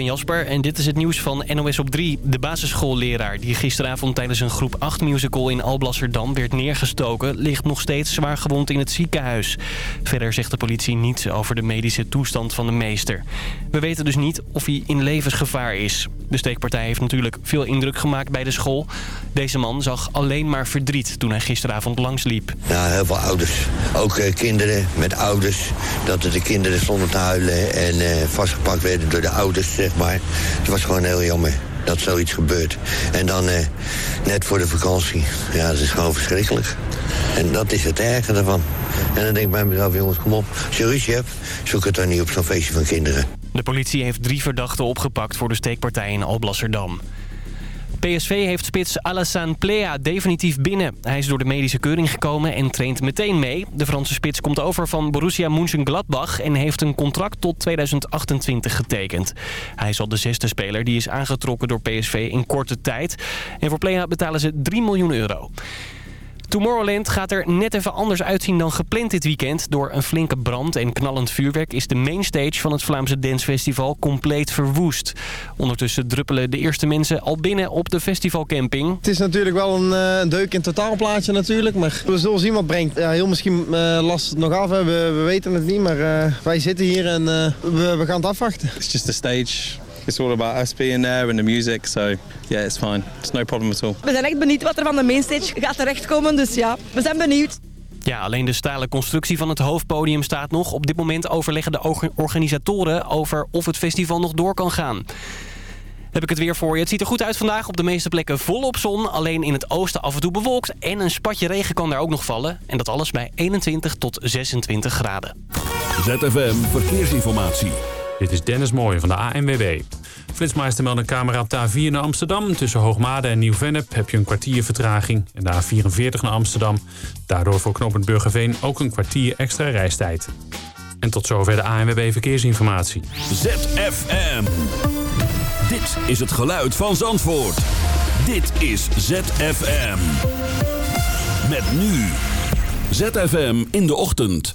van Jasper en dit is het nieuws van NOS op 3. De basisschoolleraar die gisteravond tijdens een groep 8 musical in Alblasserdam werd neergestoken... ligt nog steeds zwaar gewond in het ziekenhuis. Verder zegt de politie niets over de medische toestand van de meester. We weten dus niet of hij in levensgevaar is. De steekpartij heeft natuurlijk veel indruk gemaakt bij de school. Deze man zag alleen maar verdriet toen hij gisteravond langsliep. Ja, heel veel ouders. Ook uh, kinderen met ouders. Dat de kinderen stonden te huilen en uh, vastgepakt werden door de ouders, Het was gewoon heel jammer dat zoiets gebeurt. En dan uh, net voor de vakantie. Ja, dat is gewoon verschrikkelijk. En dat is het erge daarvan. En dan denk ik bij mezelf, jongens, kom op. Als je ruzie hebt, zoek het dan niet op zo'n feestje van kinderen. De politie heeft drie verdachten opgepakt voor de steekpartij in Alblasserdam. PSV heeft spits Alassane Plea definitief binnen. Hij is door de medische keuring gekomen en traint meteen mee. De Franse spits komt over van Borussia Mönchengladbach... en heeft een contract tot 2028 getekend. Hij is al de zesde speler die is aangetrokken door PSV in korte tijd. En voor Plea betalen ze 3 miljoen euro. Tomorrowland gaat er net even anders uitzien dan gepland dit weekend. Door een flinke brand en knallend vuurwerk is de mainstage van het Vlaamse dancefestival compleet verwoest. Ondertussen druppelen de eerste mensen al binnen op de festivalcamping. Het is natuurlijk wel een, uh, een deuk in het totaalplaatje natuurlijk, maar we zullen zien wat brengt. Ja, heel misschien uh, last het nog af, we, we, weten het niet, maar uh, wij zitten hier en we, we gaan het afwachten. It's just a stage. It's all about us being there and the music, so yeah, it's fine. It's no problem at all. We zijn echt benieuwd wat er van de mainstage gaat terechtkomen, dus ja, we zijn benieuwd. Ja, alleen de stalen constructie van het hoofdpodium staat nog. Op dit moment overleggen de organisatoren over of het festival nog door kan gaan. Heb ik het weer voor je. Het ziet er goed uit vandaag. Op de meeste plekken volop zon. Alleen in het oosten af en toe bewolkt. En een spatje regen kan daar ook nog vallen. En dat alles bij 21 tot 26 graden. ZFM Verkeersinformatie. Dit is Dennis Mooij van de ANWB. Flitsmeister meldt een camera op de A4 naar Amsterdam. Tussen Hoogmade en Nieuw-Vennep heb je een kwartier vertraging. En de A44 naar Amsterdam. Daardoor voor knooppunt Burgerveen ook een kwartier extra reistijd. En tot zover de ANWB Verkeersinformatie. ZFM. Dit is het geluid van Zandvoort. Dit is ZFM. Met nu. ZFM in de ochtend.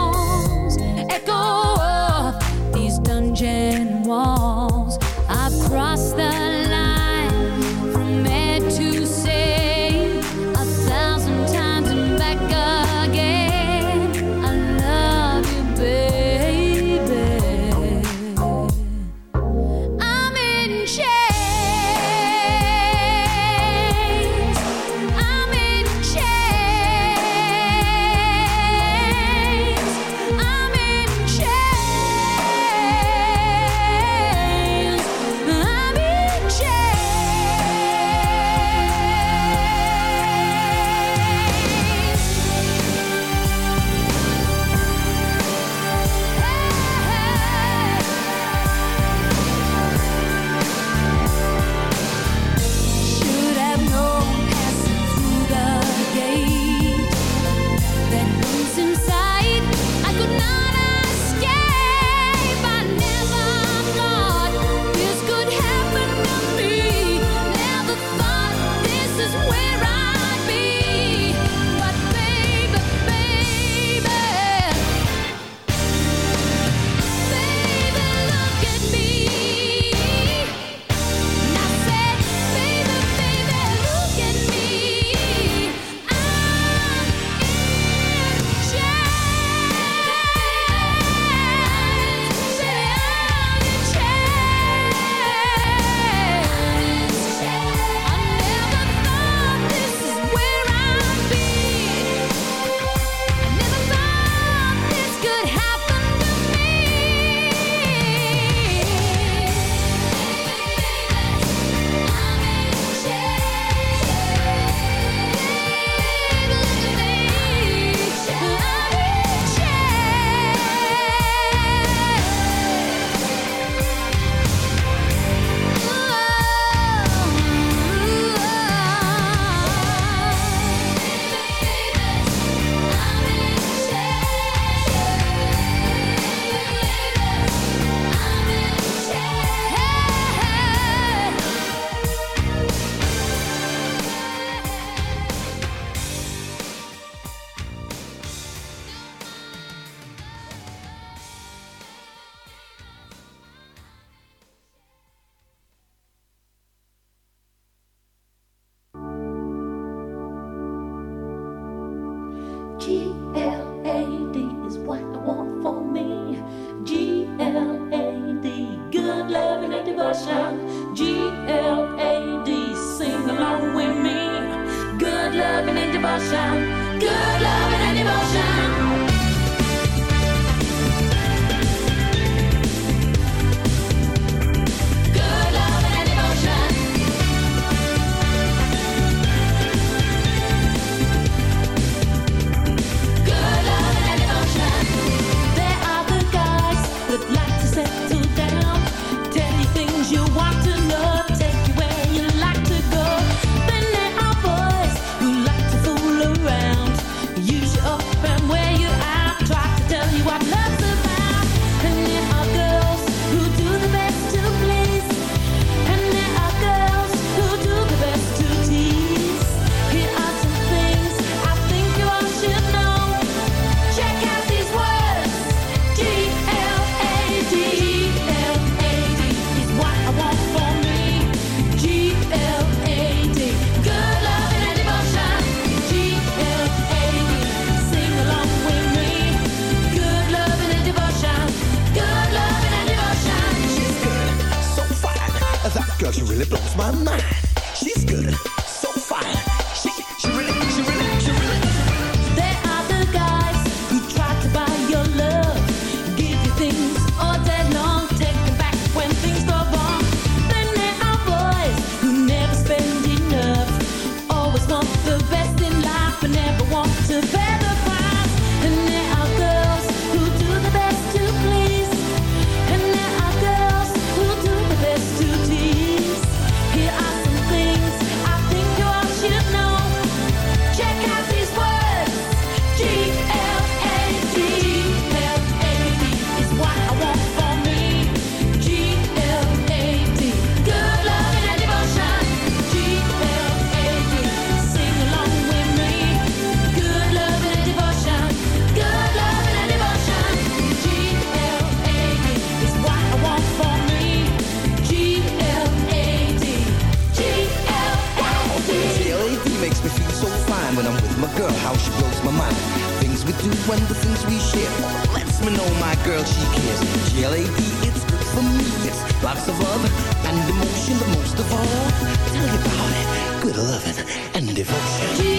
Lady, it's good for me. It's lots of love and emotion, but most of all, tell you about it. Good loving and devotion.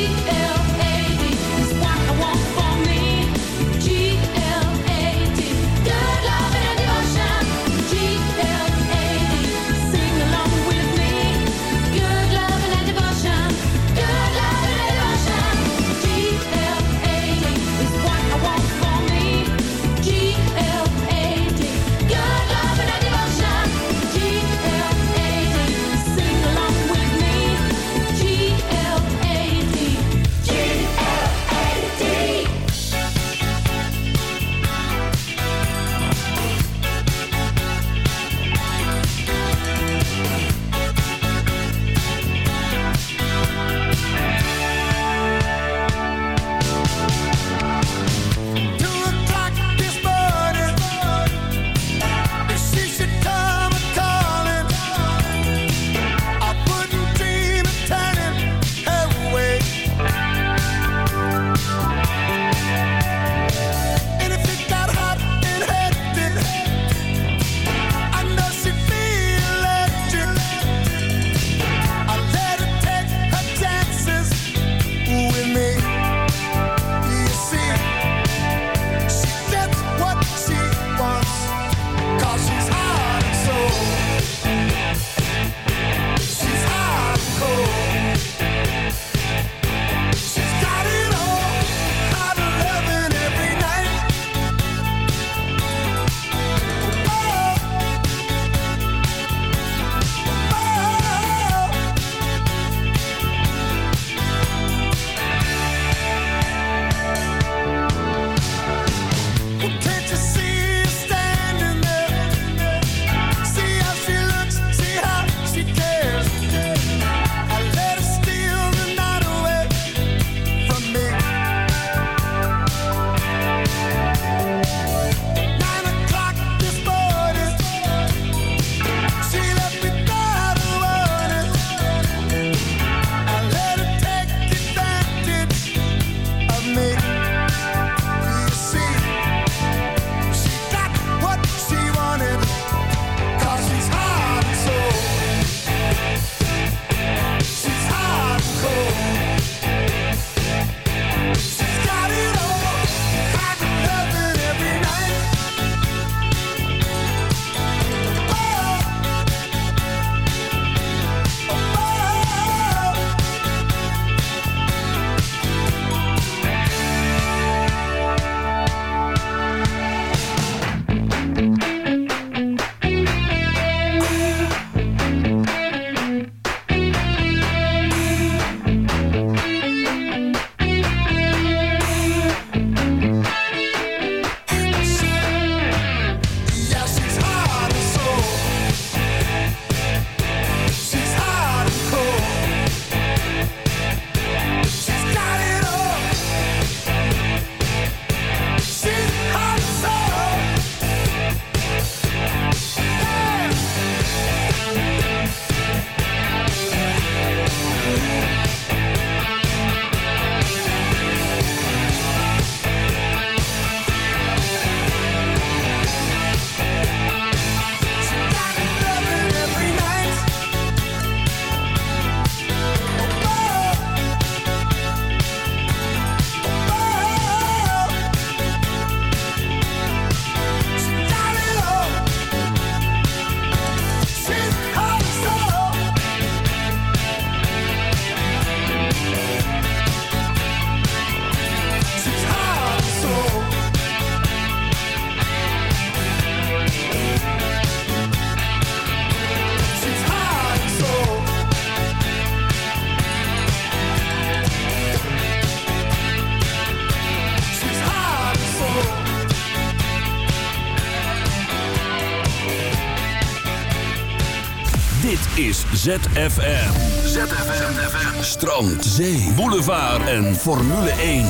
Is ZFM. ZFM. Strand, zee, boulevard en Formule 1.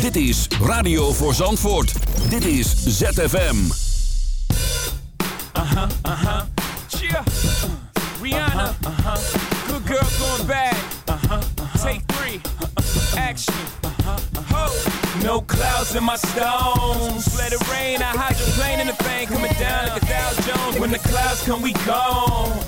Dit is Radio voor Zandvoort. Dit is ZFM. Uh-huh, uh-huh. Yeah. Uh, Rihanna. Uh-huh. Good girl going bad. Uh-huh. Take three. Action. No clouds in my stones. Let it rain. I hydroplane in the thing coming down like a Dow Jones. When the clouds come, we gone.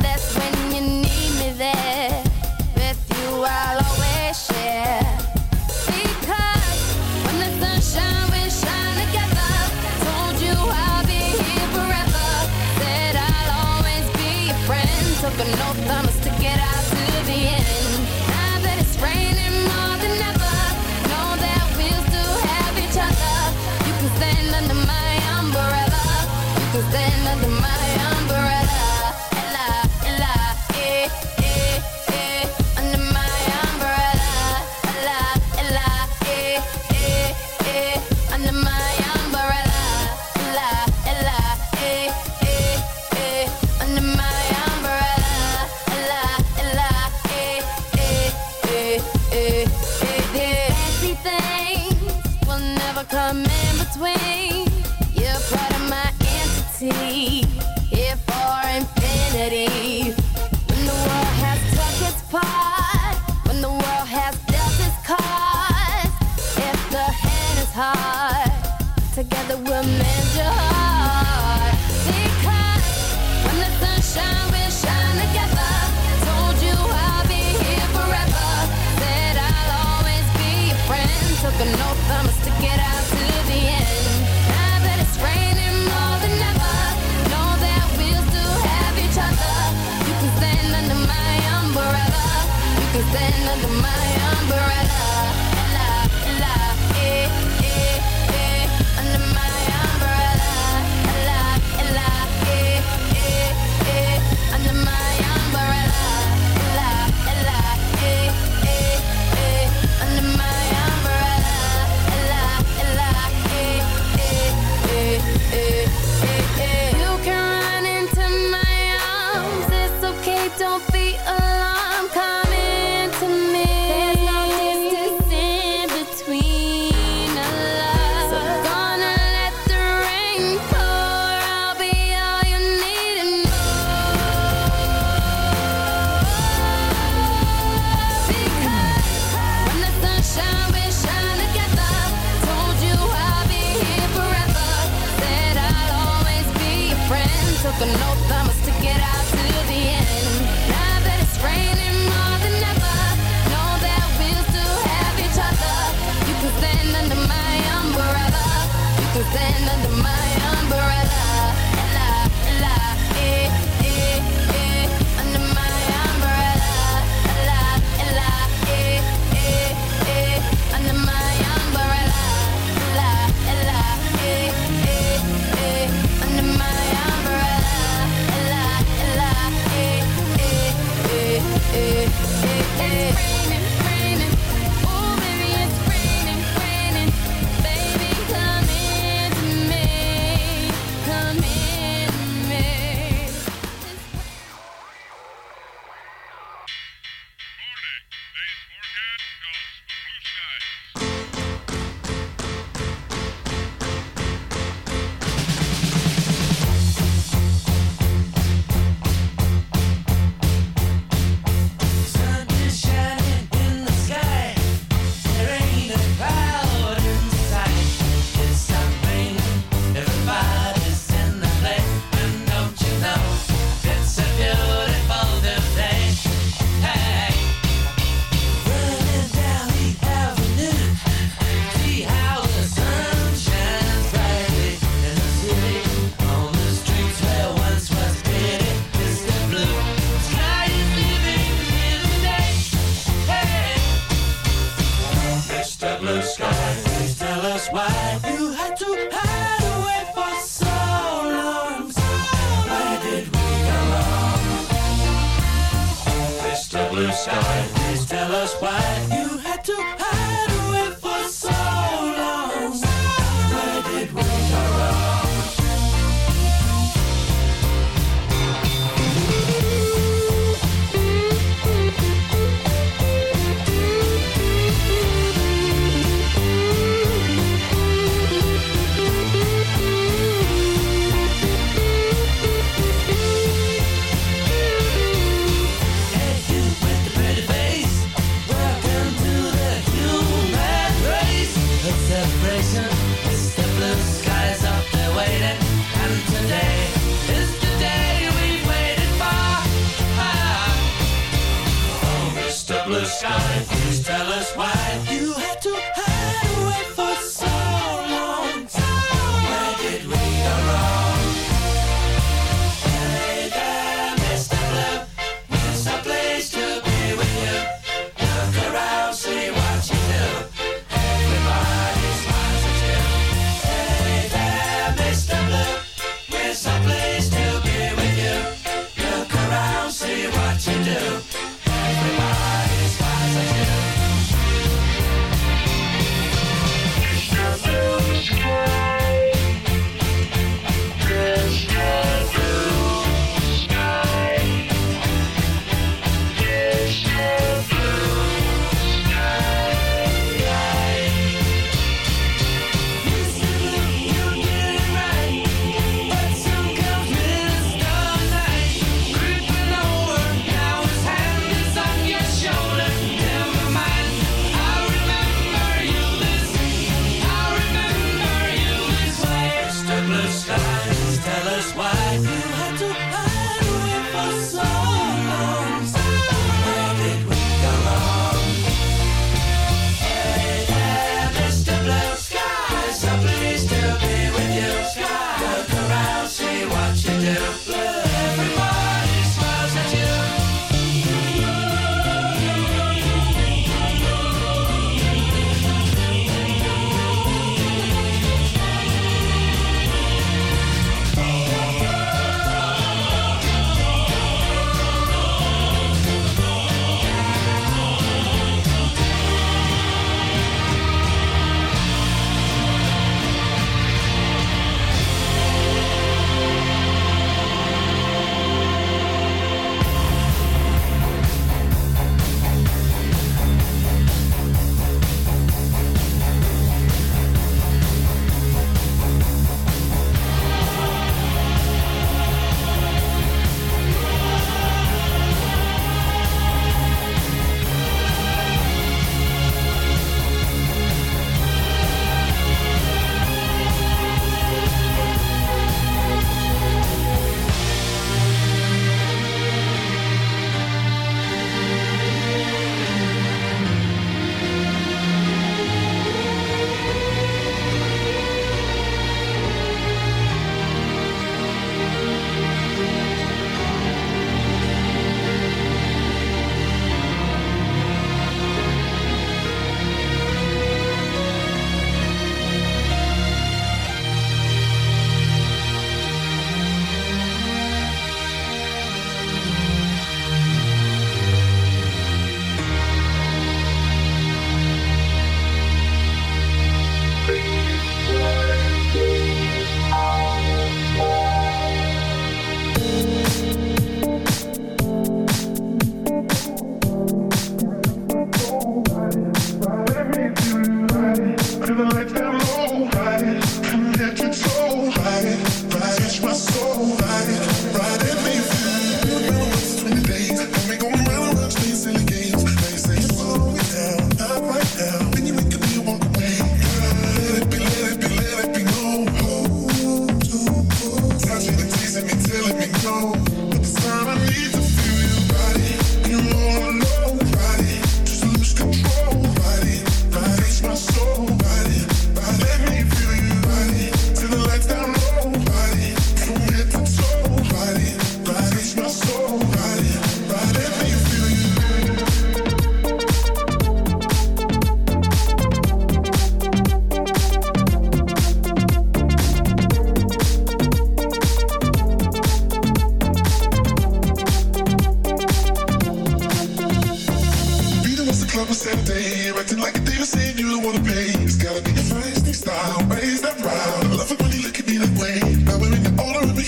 That's when you need me there. With you, I'll always share.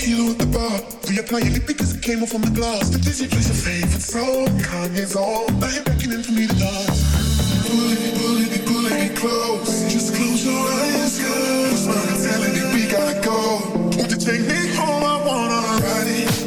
tequila at the bar. Reapplying it because it came off on the glass. The dizzy place, your favorite song. Kanye's on. I you're beckoning for me to dance. Pull it, pull it, pull it close. Just close your eyes, girl. Cause I'm telling you, we gotta go. Won't you take me home? I wanna ride it.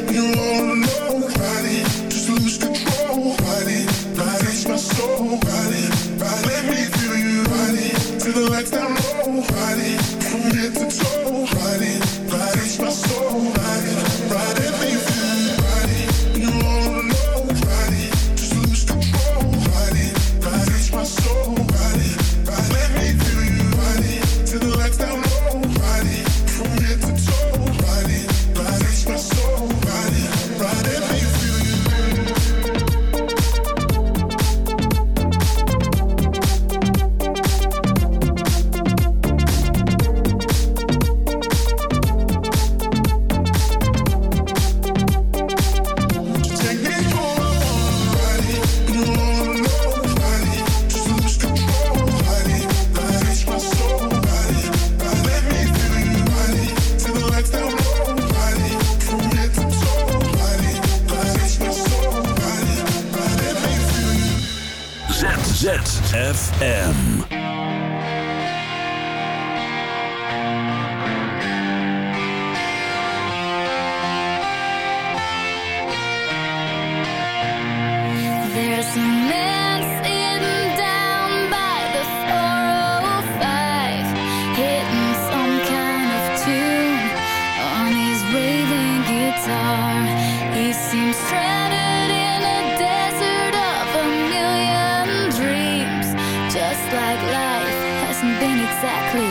just like life hasn't been exactly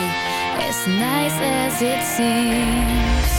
as nice as it seems.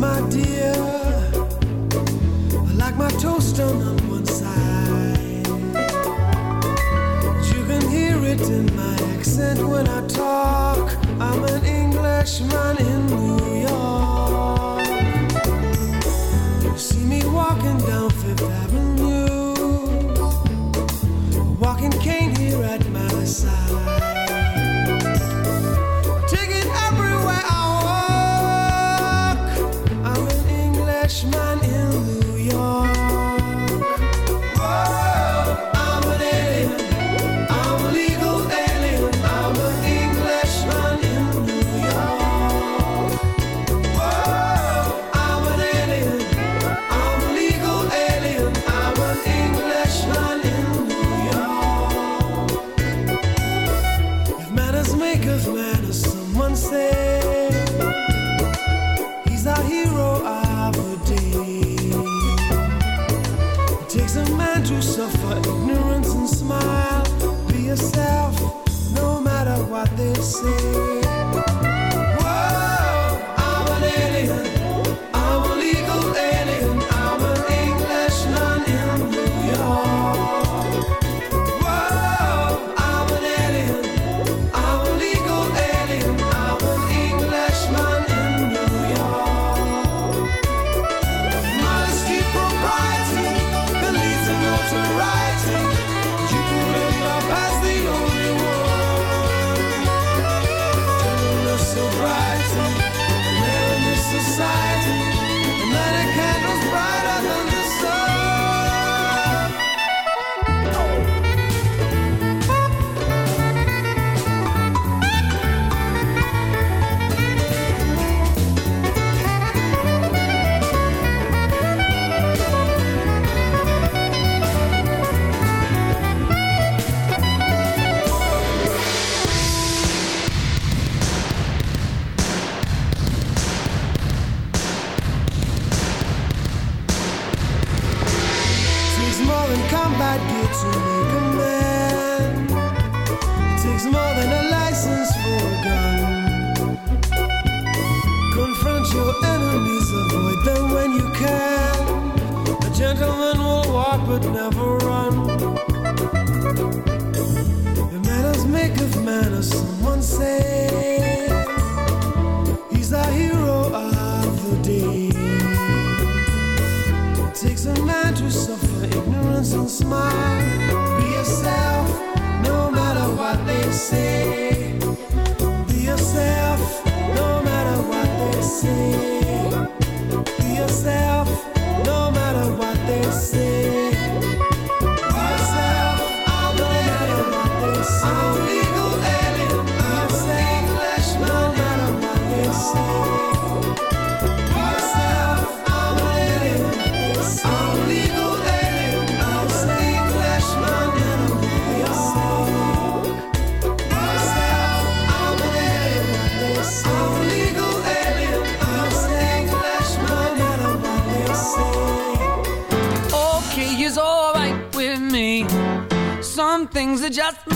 my dear, like my toast on one side. You can hear it in my accent when I talk. I'm an Englishman.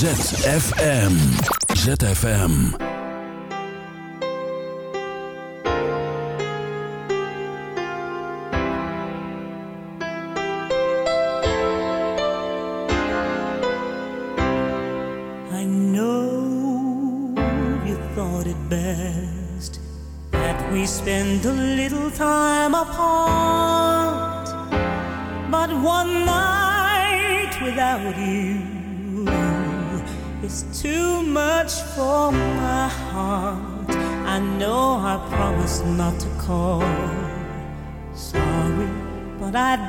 ZFM. ZFM.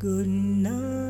Good night.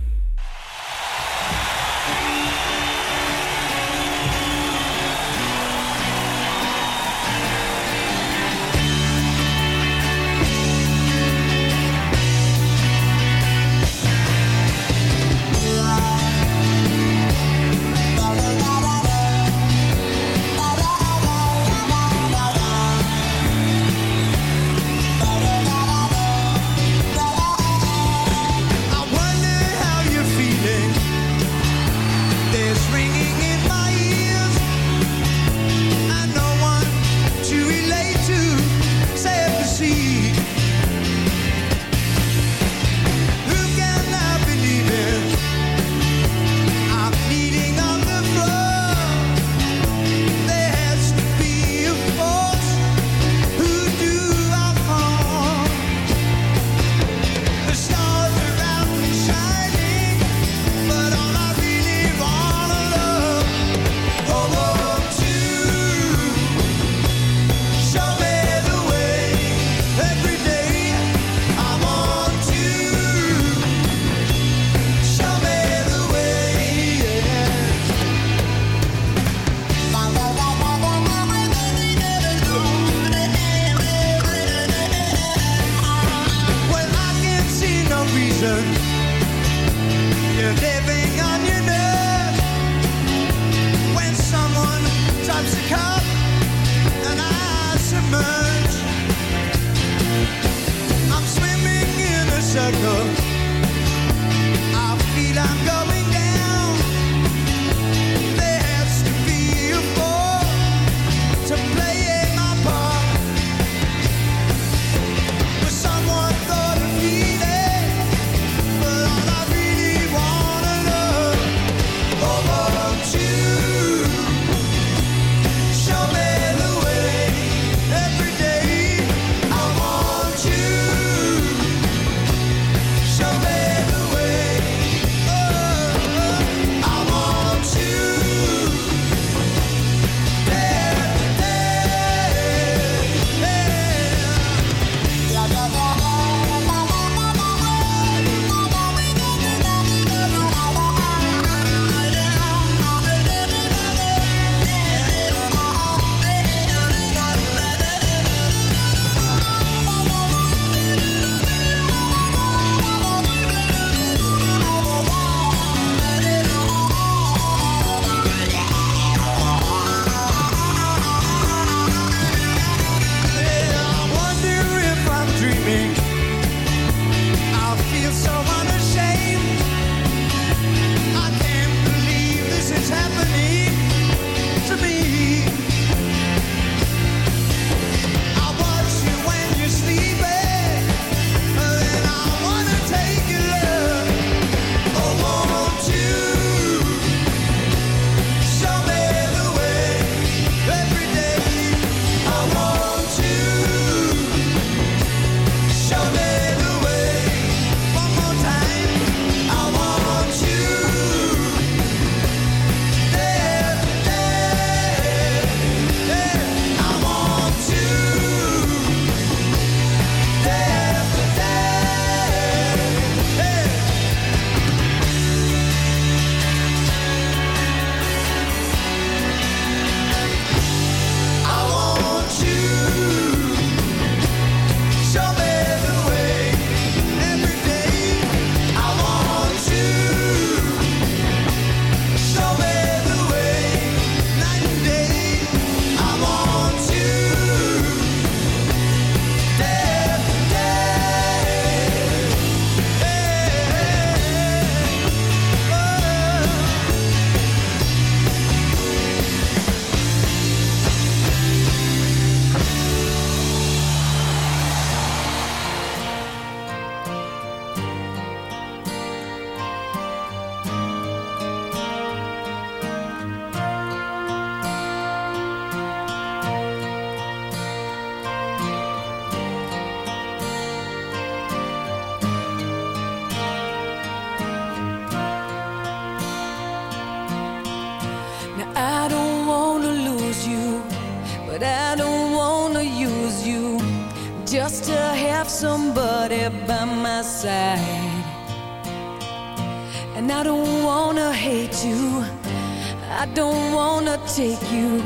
I don't wanna take you,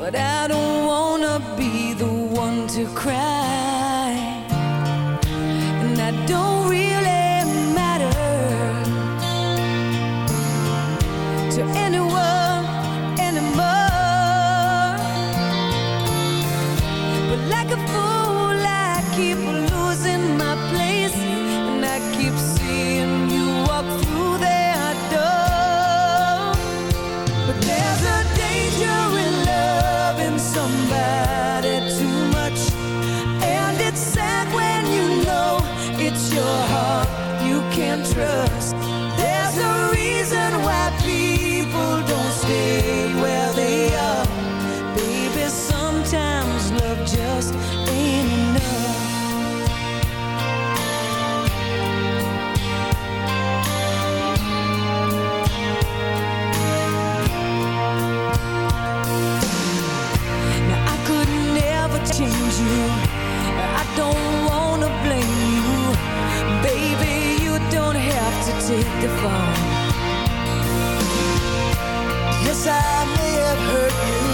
but I don't wanna be the one to cry. I may have hurt you.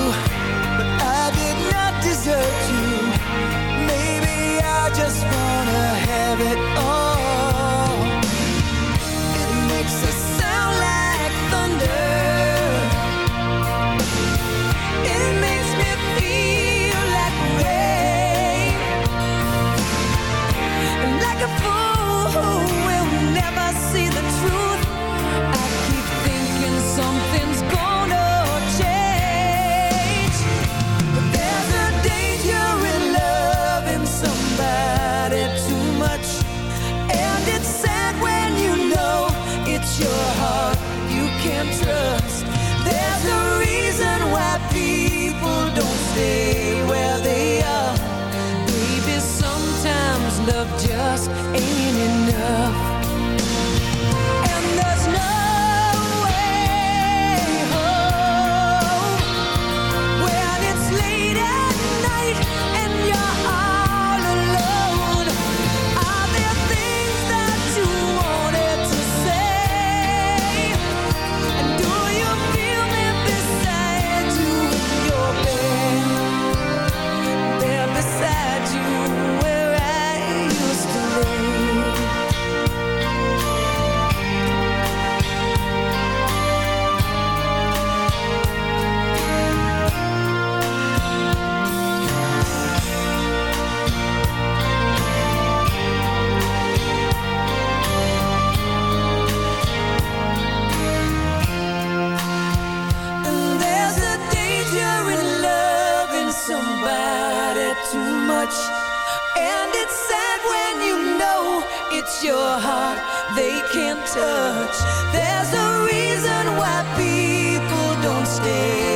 your heart they can't touch. There's a reason why people don't stay.